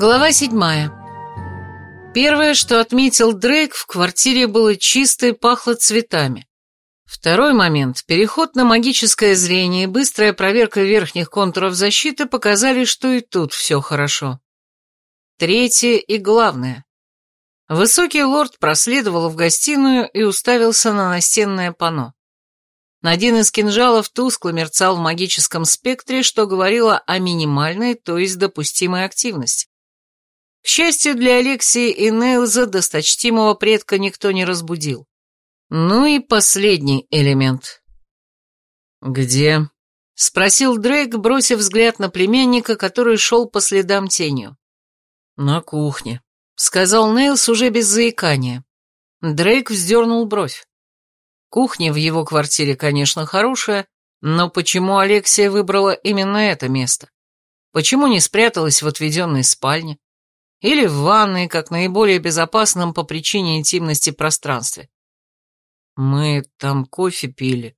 Глава седьмая. Первое, что отметил Дрейк, в квартире было чисто и пахло цветами. Второй момент. Переход на магическое зрение и быстрая проверка верхних контуров защиты показали, что и тут все хорошо. Третье и главное. Высокий лорд проследовал в гостиную и уставился на настенное панно. Один из кинжалов тускло мерцал в магическом спектре, что говорило о минимальной, то есть допустимой активности. К счастью для Алексии и Нейлза, досточтимого предка никто не разбудил. Ну и последний элемент. «Где?» — спросил Дрейк, бросив взгляд на племянника, который шел по следам тенью. «На кухне», — сказал Нейлс уже без заикания. Дрейк вздернул бровь. Кухня в его квартире, конечно, хорошая, но почему Алексия выбрала именно это место? Почему не спряталась в отведенной спальне? Или в ванной, как наиболее безопасном по причине интимности пространстве? Мы там кофе пили.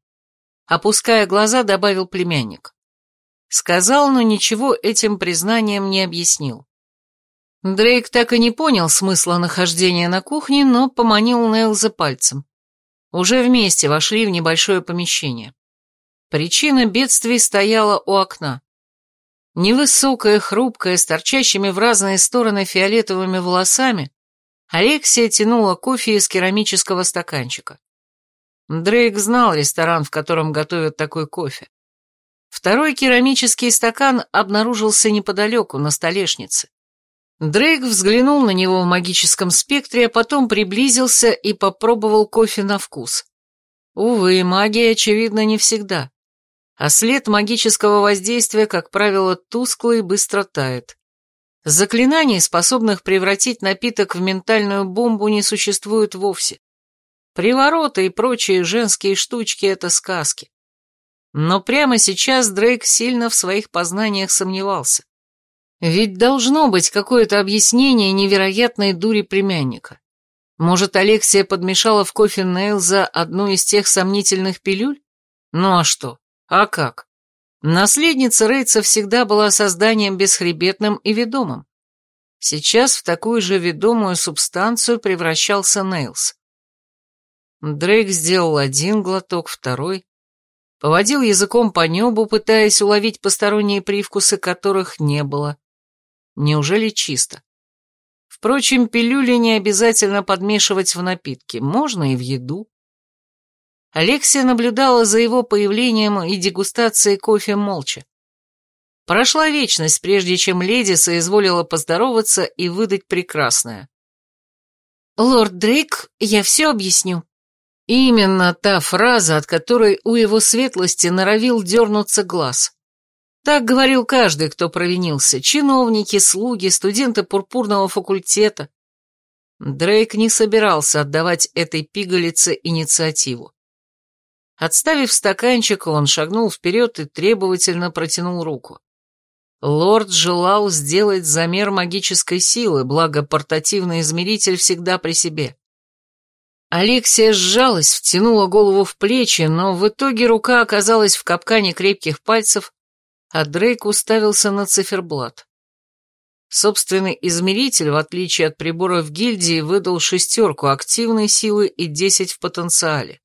Опуская глаза, добавил племянник. Сказал, но ничего этим признанием не объяснил. Дрейк так и не понял смысла нахождения на кухне, но поманил Нейлза пальцем. Уже вместе вошли в небольшое помещение. Причина бедствий стояла у окна. Невысокая, хрупкая, с торчащими в разные стороны фиолетовыми волосами, Алексия тянула кофе из керамического стаканчика. Дрейк знал ресторан, в котором готовят такой кофе. Второй керамический стакан обнаружился неподалеку, на столешнице. Дрейк взглянул на него в магическом спектре, а потом приблизился и попробовал кофе на вкус. Увы, магия, очевидно, не всегда. А след магического воздействия, как правило, тусклый и быстро тает. Заклинаний, способных превратить напиток в ментальную бомбу, не существует вовсе. Привороты и прочие женские штучки — это сказки. Но прямо сейчас Дрейк сильно в своих познаниях сомневался. Ведь должно быть какое-то объяснение невероятной дури племянника. Может, Алексия подмешала в кофе Нейлза одну из тех сомнительных пилюль? Ну а что? А как? Наследница Рейца всегда была созданием бесхребетным и ведомым. Сейчас в такую же ведомую субстанцию превращался Нейлс. Дрейк сделал один глоток, второй. Поводил языком по небу, пытаясь уловить посторонние привкусы, которых не было. Неужели чисто? Впрочем, пилюли не обязательно подмешивать в напитки, можно и в еду. Алексия наблюдала за его появлением и дегустацией кофе молча. Прошла вечность, прежде чем леди соизволила поздороваться и выдать прекрасное. «Лорд Дрейк, я все объясню». Именно та фраза, от которой у его светлости норовил дернуться глаз. Так говорил каждый, кто провинился. Чиновники, слуги, студенты пурпурного факультета. Дрейк не собирался отдавать этой пигалице инициативу. Отставив стаканчик, он шагнул вперед и требовательно протянул руку. Лорд желал сделать замер магической силы, благо портативный измеритель всегда при себе. Алексия сжалась, втянула голову в плечи, но в итоге рука оказалась в капкане крепких пальцев, а Дрейк уставился на циферблат. Собственный измеритель, в отличие от приборов гильдии, выдал шестерку активной силы и десять в потенциале.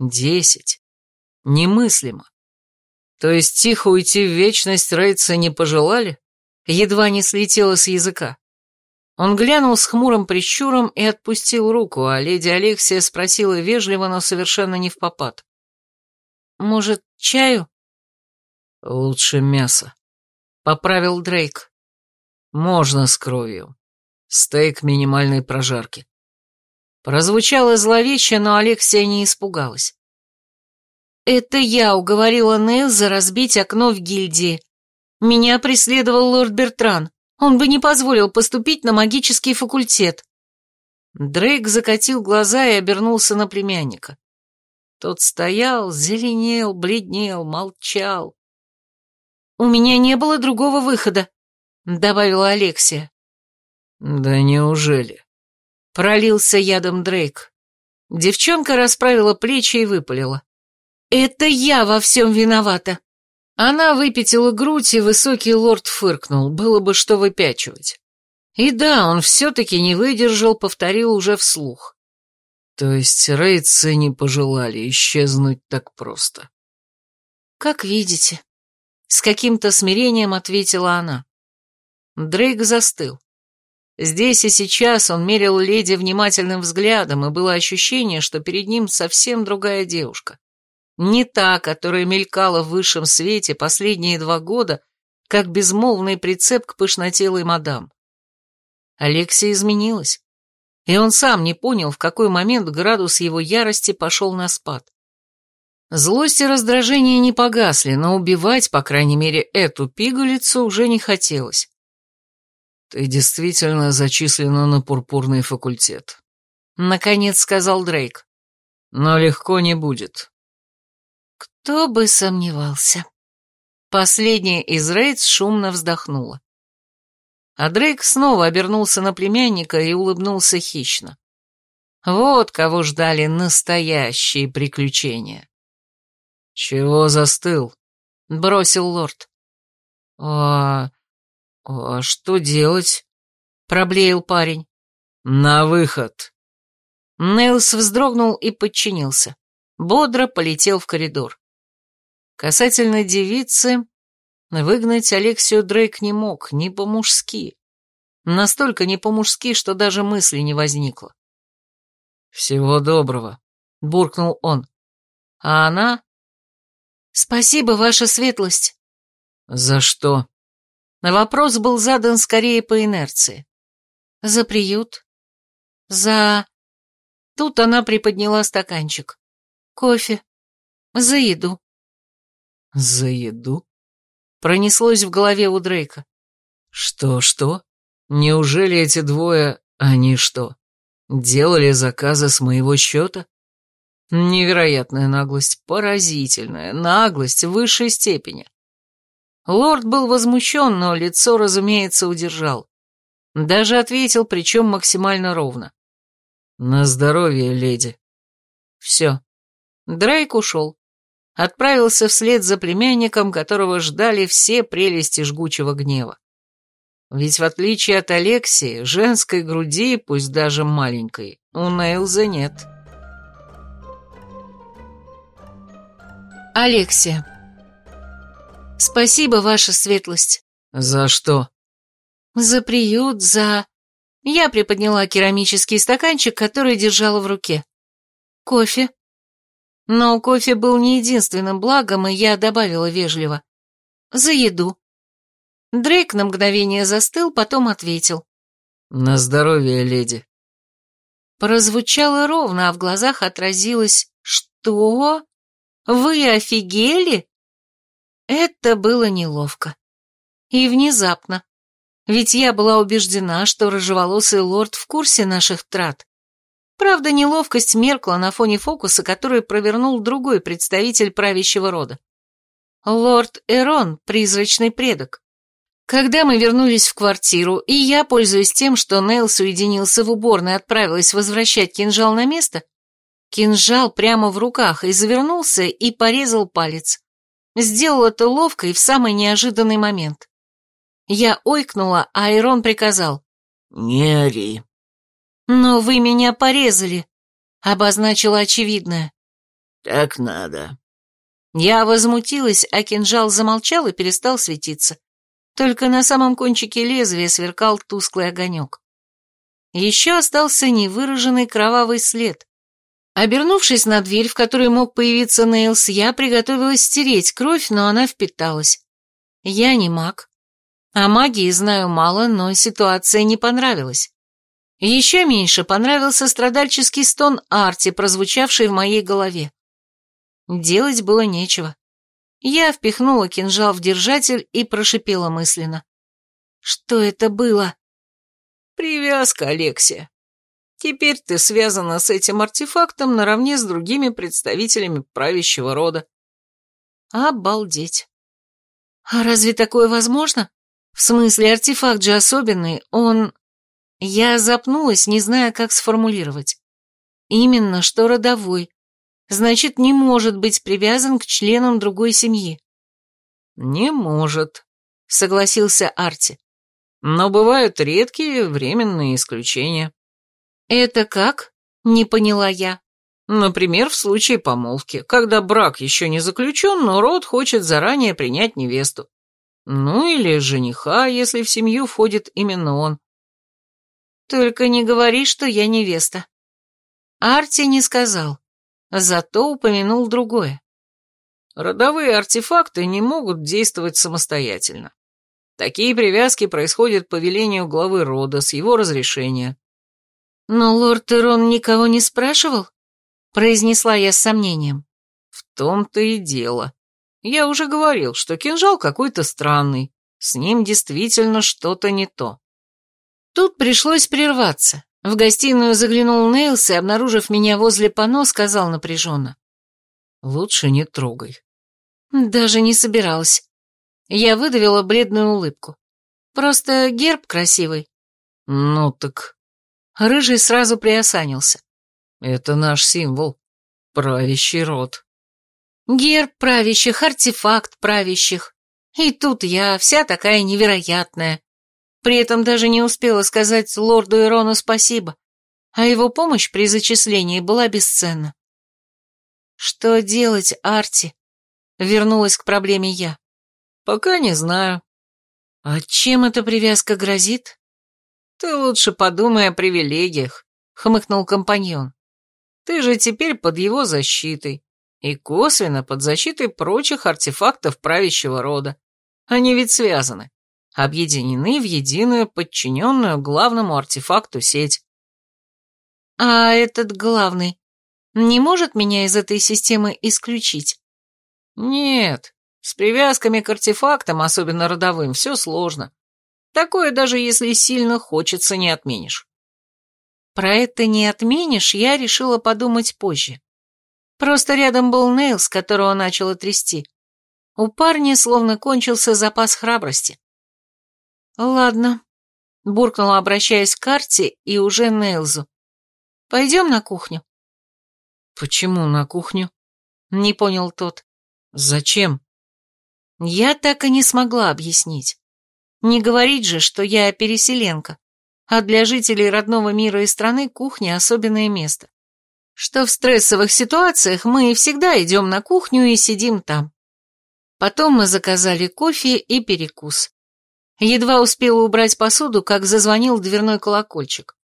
Десять. Немыслимо. То есть тихо уйти в вечность Рейдса не пожелали? Едва не слетело с языка. Он глянул с хмурым прищуром и отпустил руку, а леди Алексия спросила вежливо, но совершенно не в попад. «Может, чаю?» «Лучше мясо», — поправил Дрейк. «Можно с кровью. Стейк минимальной прожарки». Прозвучало зловеще, но Алексия не испугалась. «Это я уговорила Нейлза разбить окно в гильдии. Меня преследовал лорд Бертран. Он бы не позволил поступить на магический факультет». Дрейк закатил глаза и обернулся на племянника. Тот стоял, зеленел, бледнел, молчал. «У меня не было другого выхода», — добавила Алексия. «Да неужели?» — пролился ядом Дрейк. Девчонка расправила плечи и выпалила. «Это я во всем виновата. Она выпятила грудь, и высокий лорд фыркнул, было бы что выпячивать. И да, он все-таки не выдержал, повторил уже вслух. То есть рейдсы не пожелали исчезнуть так просто. Как видите. С каким-то смирением ответила она. Дрейк застыл. Здесь и сейчас он мерил леди внимательным взглядом, и было ощущение, что перед ним совсем другая девушка. Не та, которая мелькала в высшем свете последние два года, как безмолвный прицеп к пышнотелой мадам. Алексия изменилась, и он сам не понял, в какой момент градус его ярости пошел на спад. Злость и раздражение не погасли, но убивать, по крайней мере, эту пигалицу уже не хотелось. «Ты действительно зачислена на пурпурный факультет», — наконец сказал Дрейк. «Но легко не будет. Кто бы сомневался. Последняя из Рейдс шумно вздохнула. А Дрейк снова обернулся на племянника и улыбнулся хищно. Вот кого ждали настоящие приключения. «Чего застыл?» — бросил лорд. «А... а что делать?» — проблеял парень. «На выход!» Нейлс вздрогнул и подчинился. Бодро полетел в коридор. Касательно девицы, выгнать Алексию Дрейк не мог, не по-мужски. Настолько не по-мужски, что даже мысли не возникло. «Всего доброго», — буркнул он. А она... «Спасибо, ваша светлость». «За что?» Вопрос был задан скорее по инерции. «За приют. За...» Тут она приподняла стаканчик. «Кофе. За еду». «За еду?» Пронеслось в голове у Дрейка. «Что-что? Неужели эти двое, они что, делали заказы с моего счета?» Невероятная наглость, поразительная наглость высшей степени. Лорд был возмущен, но лицо, разумеется, удержал. Даже ответил, причем максимально ровно. «На здоровье, леди». Все. Дрейк ушел отправился вслед за племянником, которого ждали все прелести жгучего гнева. Ведь в отличие от Алексии, женской груди, пусть даже маленькой, у Нейлза нет. Алексия. Спасибо, ваша светлость. За что? За приют, за... Я приподняла керамический стаканчик, который держала в руке. Кофе. Но кофе был не единственным благом, и я добавила вежливо. «За еду». Дрейк на мгновение застыл, потом ответил. «На здоровье, леди». Прозвучало ровно, а в глазах отразилось «Что? Вы офигели?» Это было неловко. И внезапно. Ведь я была убеждена, что рыжеволосый лорд в курсе наших трат. Правда, неловкость меркла на фоне фокуса, который провернул другой представитель правящего рода. Лорд Эрон, призрачный предок. Когда мы вернулись в квартиру, и я, пользуясь тем, что Нейлс уединился в уборной, отправилась возвращать кинжал на место, кинжал прямо в руках и завернулся и порезал палец. Сделал это ловко и в самый неожиданный момент. Я ойкнула, а Эрон приказал. «Не ори». «Но вы меня порезали», — обозначила очевидное. «Так надо». Я возмутилась, а кинжал замолчал и перестал светиться. Только на самом кончике лезвия сверкал тусклый огонек. Еще остался невыраженный кровавый след. Обернувшись на дверь, в которой мог появиться Нейлс, я приготовилась стереть кровь, но она впиталась. Я не маг. О магии знаю мало, но ситуация не понравилась. Еще меньше понравился страдальческий стон Арти, прозвучавший в моей голове. Делать было нечего. Я впихнула кинжал в держатель и прошипела мысленно. Что это было? Привязка, Алексия. Теперь ты связана с этим артефактом наравне с другими представителями правящего рода. Обалдеть. А разве такое возможно? В смысле, артефакт же особенный, он... Я запнулась, не зная, как сформулировать. Именно, что родовой. Значит, не может быть привязан к членам другой семьи. «Не может», — согласился Арти. «Но бывают редкие временные исключения». «Это как?» — не поняла я. Например, в случае помолвки, когда брак еще не заключен, но род хочет заранее принять невесту. Ну или жениха, если в семью входит именно он. Только не говори, что я невеста. Арти не сказал, зато упомянул другое. Родовые артефакты не могут действовать самостоятельно. Такие привязки происходят по велению главы рода с его разрешения. Но лорд Ирон никого не спрашивал? Произнесла я с сомнением. В том-то и дело. Я уже говорил, что кинжал какой-то странный. С ним действительно что-то не то. Тут пришлось прерваться. В гостиную заглянул Нейлс и, обнаружив меня возле пано, сказал напряженно. «Лучше не трогай». Даже не собиралась. Я выдавила бледную улыбку. Просто герб красивый. Ну так... Рыжий сразу приосанился. Это наш символ. Правящий род. Герб правящих, артефакт правящих. И тут я вся такая невероятная. При этом даже не успела сказать лорду Ирону спасибо, а его помощь при зачислении была бесценна. «Что делать, Арти?» — вернулась к проблеме я. «Пока не знаю». «А чем эта привязка грозит?» «Ты лучше подумай о привилегиях», — хмыкнул компаньон. «Ты же теперь под его защитой, и косвенно под защитой прочих артефактов правящего рода. Они ведь связаны объединены в единую, подчиненную главному артефакту сеть. А этот главный не может меня из этой системы исключить? Нет, с привязками к артефактам, особенно родовым, все сложно. Такое даже если сильно хочется, не отменишь. Про это не отменишь, я решила подумать позже. Просто рядом был Нейлс, которого начало трясти. У парня словно кончился запас храбрости. «Ладно», — буркнула, обращаясь к карте и уже Нейлзу. «Пойдем на кухню». «Почему на кухню?» — не понял тот. «Зачем?» Я так и не смогла объяснить. Не говорить же, что я переселенка, а для жителей родного мира и страны кухня — особенное место. Что в стрессовых ситуациях мы всегда идем на кухню и сидим там. Потом мы заказали кофе и перекус. Едва успела убрать посуду, как зазвонил дверной колокольчик.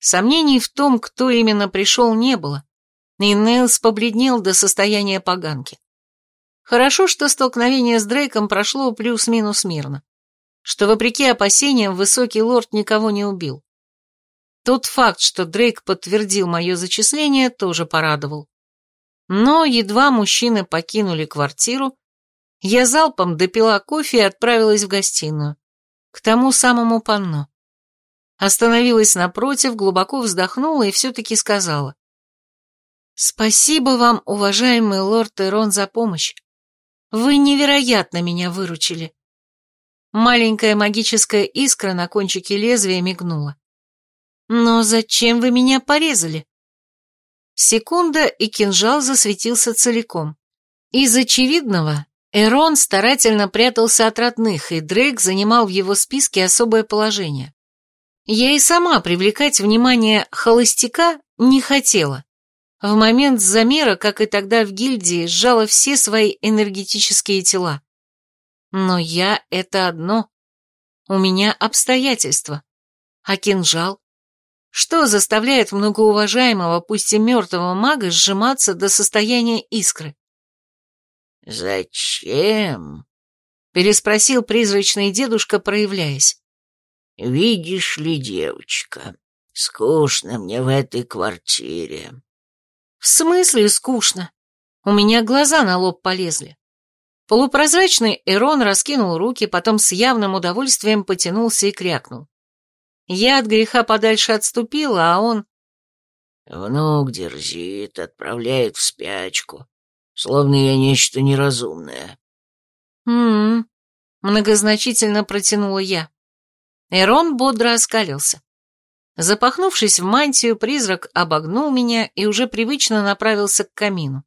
Сомнений в том, кто именно пришел, не было, и Нейлс побледнел до состояния поганки. Хорошо, что столкновение с Дрейком прошло плюс-минус мирно, что, вопреки опасениям, высокий лорд никого не убил. Тот факт, что Дрейк подтвердил мое зачисление, тоже порадовал. Но едва мужчины покинули квартиру, я залпом допила кофе и отправилась в гостиную к тому самому панно. Остановилась напротив, глубоко вздохнула и все-таки сказала. «Спасибо вам, уважаемый лорд Эрон, за помощь. Вы невероятно меня выручили». Маленькая магическая искра на кончике лезвия мигнула. «Но зачем вы меня порезали?» Секунда, и кинжал засветился целиком. Из очевидного Эрон старательно прятался от родных, и Дрейк занимал в его списке особое положение. Я и сама привлекать внимание холостяка не хотела. В момент замера, как и тогда в гильдии, сжала все свои энергетические тела. Но я — это одно. У меня обстоятельства. А кинжал? Что заставляет многоуважаемого, пусть и мертвого мага сжиматься до состояния искры? «Зачем?» — переспросил призрачный дедушка, проявляясь. «Видишь ли, девочка, скучно мне в этой квартире». «В смысле скучно? У меня глаза на лоб полезли». Полупрозрачный Эрон раскинул руки, потом с явным удовольствием потянулся и крякнул. Я от греха подальше отступила, а он... Внук дерзит, отправляет в спячку словно я нечто неразумное. «М-м-м», многозначительно протянула я. Эрон бодро оскалился. Запахнувшись в мантию, призрак обогнул меня и уже привычно направился к камину.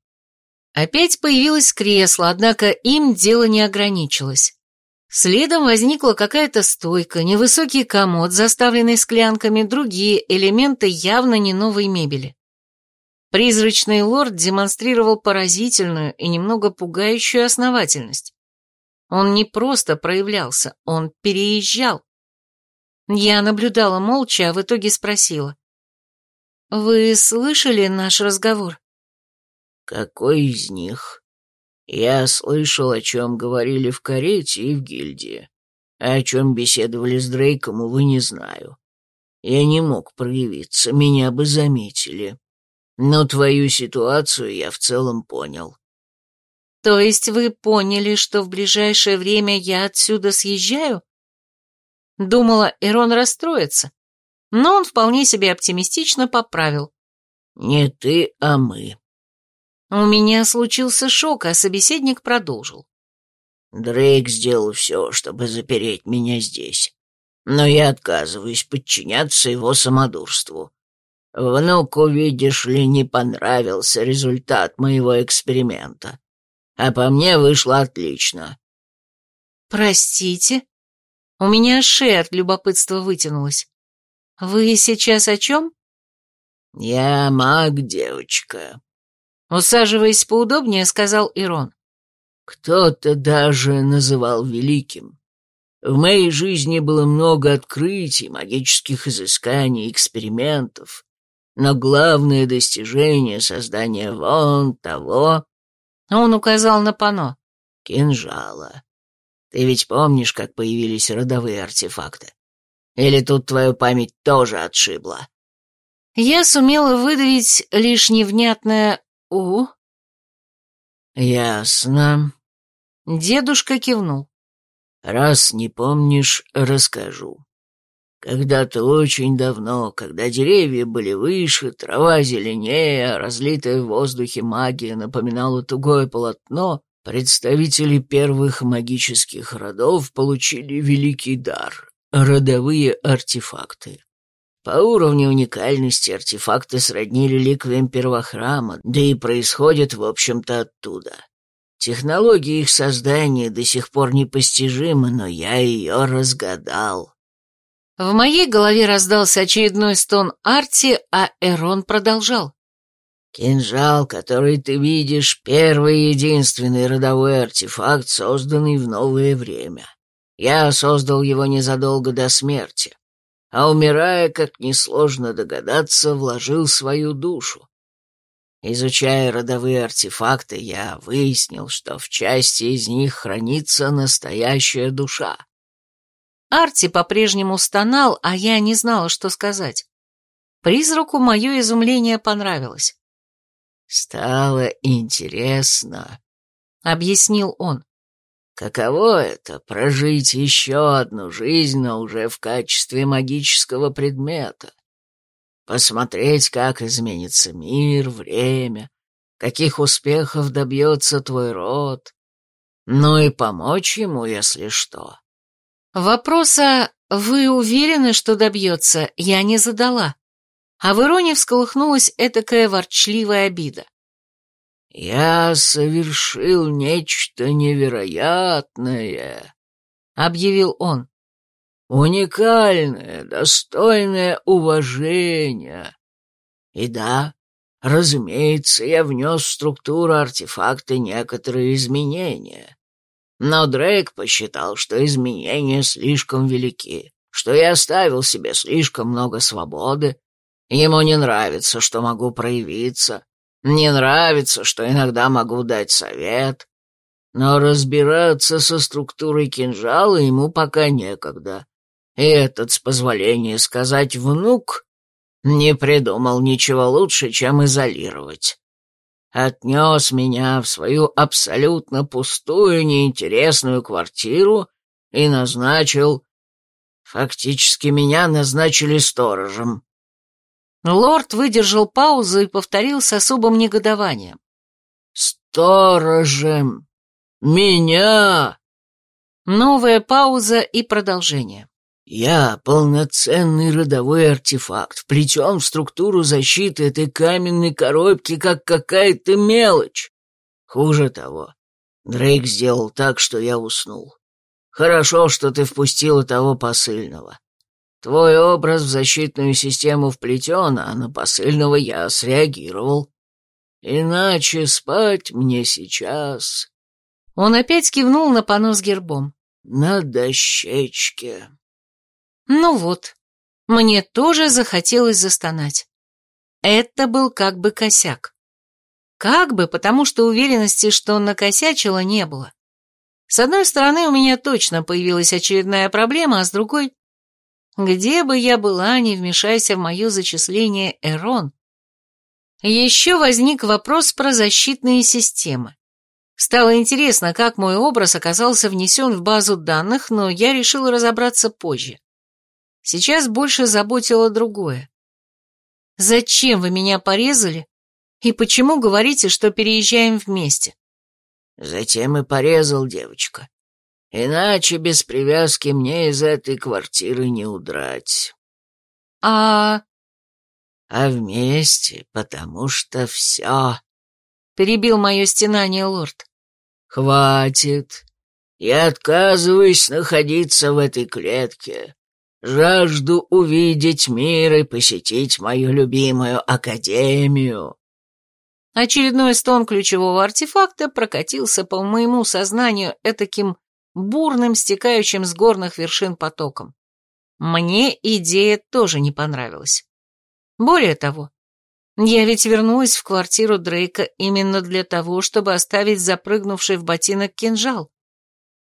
Опять появилось кресло, однако им дело не ограничилось. Следом возникла какая-то стойка, невысокий комод, заставленный склянками, другие элементы явно не новой мебели. Призрачный лорд демонстрировал поразительную и немного пугающую основательность. Он не просто проявлялся, он переезжал. Я наблюдала молча, а в итоге спросила. «Вы слышали наш разговор?» «Какой из них?» «Я слышал, о чем говорили в карете и в гильдии. О чем беседовали с Дрейком, увы, не знаю. Я не мог проявиться, меня бы заметили. Но твою ситуацию я в целом понял». «То есть вы поняли, что в ближайшее время я отсюда съезжаю?» Думала, Эрон расстроится, но он вполне себе оптимистично поправил. «Не ты, а мы». У меня случился шок, а собеседник продолжил. Дрейк сделал все, чтобы запереть меня здесь. Но я отказываюсь подчиняться его самодурству. Внуку, видишь ли, не понравился результат моего эксперимента. А по мне вышло отлично. Простите? У меня шея от любопытства вытянулась. Вы сейчас о чем? Я маг, девочка. Усаживаясь поудобнее, сказал Ирон. Кто-то даже называл великим. В моей жизни было много открытий, магических изысканий, экспериментов. Но главное достижение — создания вон того... Он указал на пано. Кинжала. Ты ведь помнишь, как появились родовые артефакты? Или тут твою память тоже отшибла?» Я сумела выдавить лишь невнятное «у». «Ясно». Дедушка кивнул. «Раз не помнишь, расскажу. Когда-то очень давно, когда деревья были выше, трава зеленее, а разлитая в воздухе магия напоминала тугое полотно, Представители первых магических родов получили великий дар — родовые артефакты. По уровню уникальности артефакты сродни реликвиям первохрама, да и происходят, в общем-то, оттуда. Технология их создания до сих пор непостижима, но я ее разгадал. В моей голове раздался очередной стон Арти, а Эрон продолжал. Кинжал, который ты видишь, первый и единственный родовой артефакт, созданный в новое время. Я создал его незадолго до смерти, а умирая, как несложно догадаться, вложил свою душу. Изучая родовые артефакты, я выяснил, что в части из них хранится настоящая душа. Арти по-прежнему стонал, а я не знала, что сказать. Призраку мое изумление понравилось. «Стало интересно», — объяснил он. «Каково это — прожить еще одну жизнь, но уже в качестве магического предмета? Посмотреть, как изменится мир, время, каких успехов добьется твой род, ну и помочь ему, если что». Вопроса «Вы уверены, что добьется?» я не задала а в Ироне всколыхнулась этакая ворчливая обида. «Я совершил нечто невероятное», — объявил он. «Уникальное, достойное уважения. И да, разумеется, я внес в структуру артефакта некоторые изменения. Но Дрейк посчитал, что изменения слишком велики, что я оставил себе слишком много свободы, Ему не нравится, что могу проявиться, не нравится, что иногда могу дать совет, но разбираться со структурой кинжала ему пока некогда. И этот, с позволения сказать, внук не придумал ничего лучше, чем изолировать. Отнес меня в свою абсолютно пустую, неинтересную квартиру и назначил... Фактически меня назначили сторожем. Лорд выдержал паузу и повторил с особым негодованием. «Сторожем! Меня!» Новая пауза и продолжение. «Я полноценный родовой артефакт, вплетен в структуру защиты этой каменной коробки, как какая-то мелочь. Хуже того, Дрейк сделал так, что я уснул. Хорошо, что ты впустила того посыльного. Твой образ в защитную систему вплетен, а на посыльного я среагировал. Иначе спать мне сейчас...» Он опять кивнул на понос гербом. «На дощечке». Ну вот, мне тоже захотелось застонать. Это был как бы косяк. Как бы, потому что уверенности, что накосячила, не было. С одной стороны, у меня точно появилась очередная проблема, а с другой... Где бы я была, не вмешайся в мое зачисление Эрон. Еще возник вопрос про защитные системы. Стало интересно, как мой образ оказался внесен в базу данных, но я решила разобраться позже. Сейчас больше заботило другое. Зачем вы меня порезали? И почему говорите, что переезжаем вместе? Затем и порезал девочка. Иначе без привязки мне из этой квартиры не удрать. А... А вместе, потому что все... Перебил мое стенание лорд. Хватит. Я отказываюсь находиться в этой клетке. Жажду увидеть мир и посетить мою любимую академию. Очередной стон ключевого артефакта прокатился по моему сознанию этаким бурным, стекающим с горных вершин потоком. Мне идея тоже не понравилась. Более того, я ведь вернулась в квартиру Дрейка именно для того, чтобы оставить запрыгнувший в ботинок кинжал.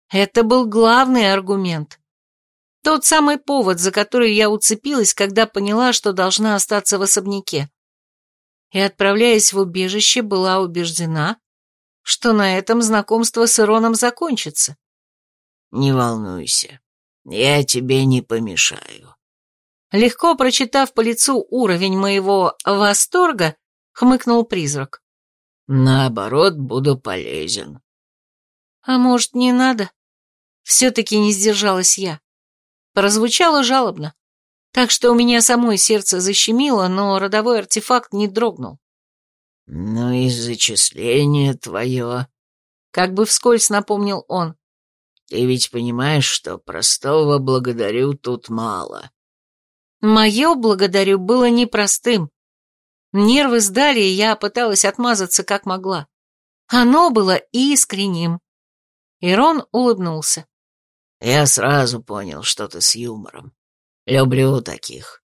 Это был главный аргумент. Тот самый повод, за который я уцепилась, когда поняла, что должна остаться в особняке. И, отправляясь в убежище, была убеждена, что на этом знакомство с Ироном закончится. «Не волнуйся, я тебе не помешаю». Легко прочитав по лицу уровень моего восторга, хмыкнул призрак. «Наоборот, буду полезен». «А может, не надо?» Все-таки не сдержалась я. Прозвучало жалобно, так что у меня самой сердце защемило, но родовой артефакт не дрогнул. «Ну и зачисление твое», — как бы вскользь напомнил он. «Ты ведь понимаешь, что простого благодарю тут мало». Мое благодарю было непростым. Нервы сдали, и я пыталась отмазаться как могла. Оно было искренним. Ирон улыбнулся. Я сразу понял, что ты с юмором. Люблю таких.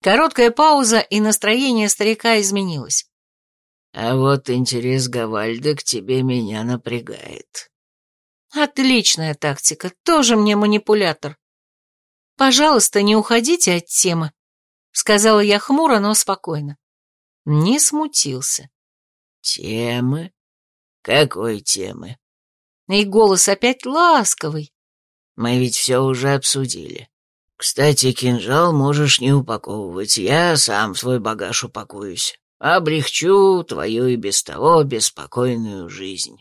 Короткая пауза, и настроение старика изменилось. А вот интерес Гавальда к тебе меня напрягает. Отличная тактика, тоже мне манипулятор. Пожалуйста, не уходите от темы, сказала я хмуро, но спокойно. Не смутился. Темы? Какой темы? И голос опять ласковый, мы ведь все уже обсудили. Кстати, кинжал можешь не упаковывать, я сам свой багаж упакуюсь. Облегчу твою и без того беспокойную жизнь.